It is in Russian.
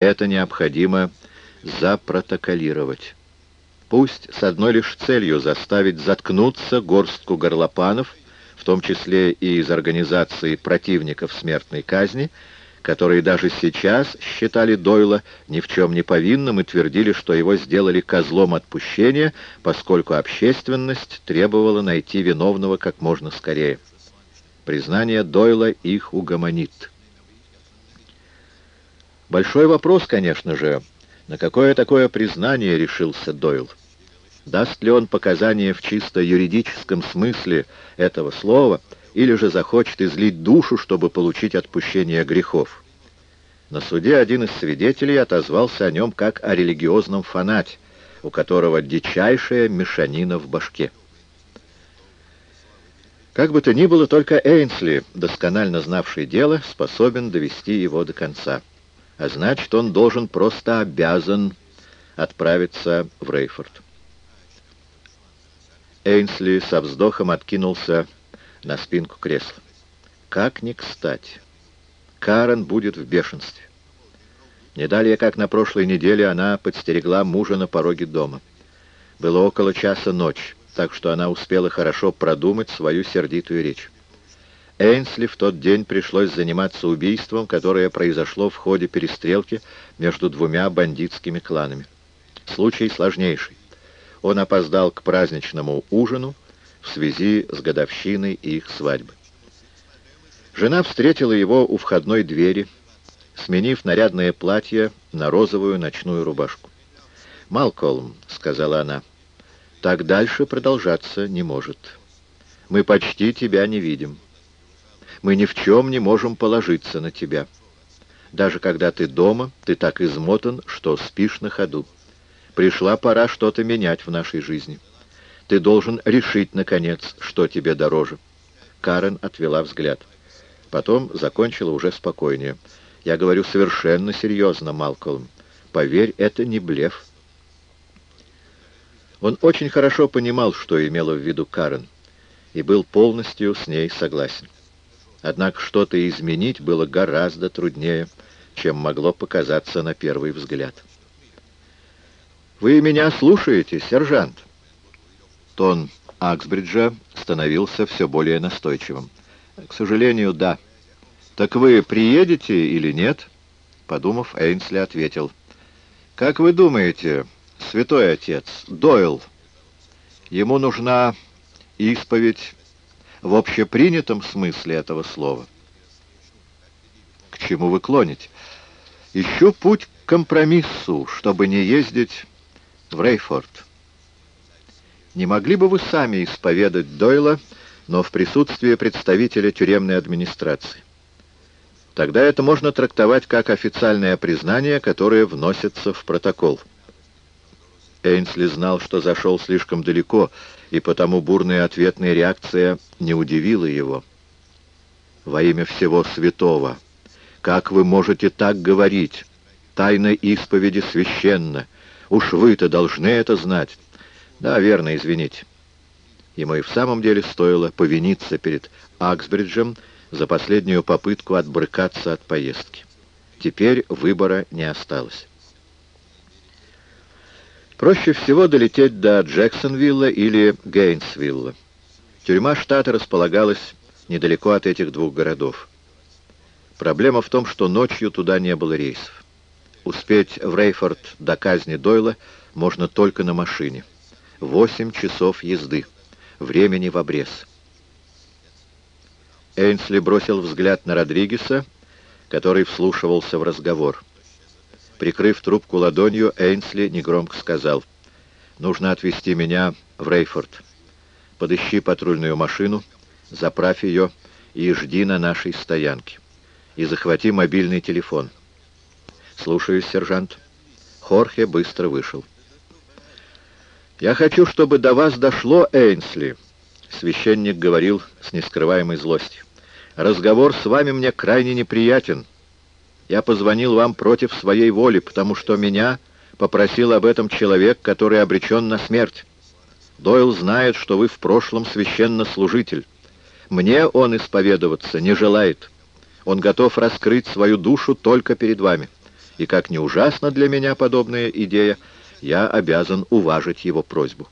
Это необходимо запротоколировать. Пусть с одной лишь целью заставить заткнуться горстку горлопанов, в том числе и из организации противников смертной казни, которые даже сейчас считали Дойла ни в чем не повинным и твердили, что его сделали козлом отпущения, поскольку общественность требовала найти виновного как можно скорее. Признание Дойла их угомонит. Большой вопрос, конечно же, на какое такое признание решился Дойл? Даст ли он показания в чисто юридическом смысле этого слова, или же захочет излить душу, чтобы получить отпущение грехов? На суде один из свидетелей отозвался о нем как о религиозном фанате, у которого дичайшая мешанина в башке. Как бы то ни было, только Эйнсли, досконально знавший дело, способен довести его до конца. А значит, он должен, просто обязан отправиться в Рейфорд. Эйнсли со вздохом откинулся на спинку кресла. Как ни кстати. Карен будет в бешенстве. Не далее, как на прошлой неделе, она подстерегла мужа на пороге дома. Было около часа ночи, так что она успела хорошо продумать свою сердитую речь. Эйнсли в тот день пришлось заниматься убийством, которое произошло в ходе перестрелки между двумя бандитскими кланами. Случай сложнейший он опоздал к праздничному ужину в связи с годовщиной их свадьбы. Жена встретила его у входной двери, сменив нарядное платье на розовую ночную рубашку. «Малколм», — сказала она, — «так дальше продолжаться не может. Мы почти тебя не видим. Мы ни в чем не можем положиться на тебя. Даже когда ты дома, ты так измотан, что спишь на ходу. Пришла пора что-то менять в нашей жизни. Ты должен решить, наконец, что тебе дороже. Карен отвела взгляд. Потом закончила уже спокойнее. Я говорю совершенно серьезно, Малкольм. Поверь, это не блеф. Он очень хорошо понимал, что имела в виду Карен, и был полностью с ней согласен. Однако что-то изменить было гораздо труднее, чем могло показаться на первый взгляд. «Вы меня слушаете, сержант?» Тон Аксбриджа становился все более настойчивым. «К сожалению, да. Так вы приедете или нет?» Подумав, Эйнсли ответил. «Как вы думаете, святой отец, Дойл, ему нужна исповедь в общепринятом смысле этого слова?» «К чему вы клоните?» «Ищу путь к компромиссу, чтобы не ездить в Рейфорд. Не могли бы вы сами исповедать Дойла, но в присутствии представителя тюремной администрации? Тогда это можно трактовать как официальное признание, которое вносится в протокол. Эйнсли знал, что зашел слишком далеко, и потому бурная ответная реакция не удивила его. «Во имя всего святого! Как вы можете так говорить? Тайна исповеди священна!» Уж вы-то должны это знать. Да, верно, извините. Ему и в самом деле стоило повиниться перед Аксбриджем за последнюю попытку отбрыкаться от поездки. Теперь выбора не осталось. Проще всего долететь до Джексонвилла или Гейнсвилла. Тюрьма штата располагалась недалеко от этих двух городов. Проблема в том, что ночью туда не было рейсов. Успеть в Рейфорд до казни Дойла можно только на машине. Восемь часов езды. Времени в обрез. Эйнсли бросил взгляд на Родригеса, который вслушивался в разговор. Прикрыв трубку ладонью, Эйнсли негромко сказал, «Нужно отвезти меня в Рейфорд. Подыщи патрульную машину, заправь ее и жди на нашей стоянке. И захвати мобильный телефон». «Слушаюсь, сержант». Хорхе быстро вышел. «Я хочу, чтобы до вас дошло, Эйнсли», — священник говорил с нескрываемой злостью. «Разговор с вами мне крайне неприятен. Я позвонил вам против своей воли, потому что меня попросил об этом человек, который обречен на смерть. Дойл знает, что вы в прошлом священнослужитель. Мне он исповедоваться не желает. Он готов раскрыть свою душу только перед вами» и как не ужасна для меня подобная идея, я обязан уважить его просьбу.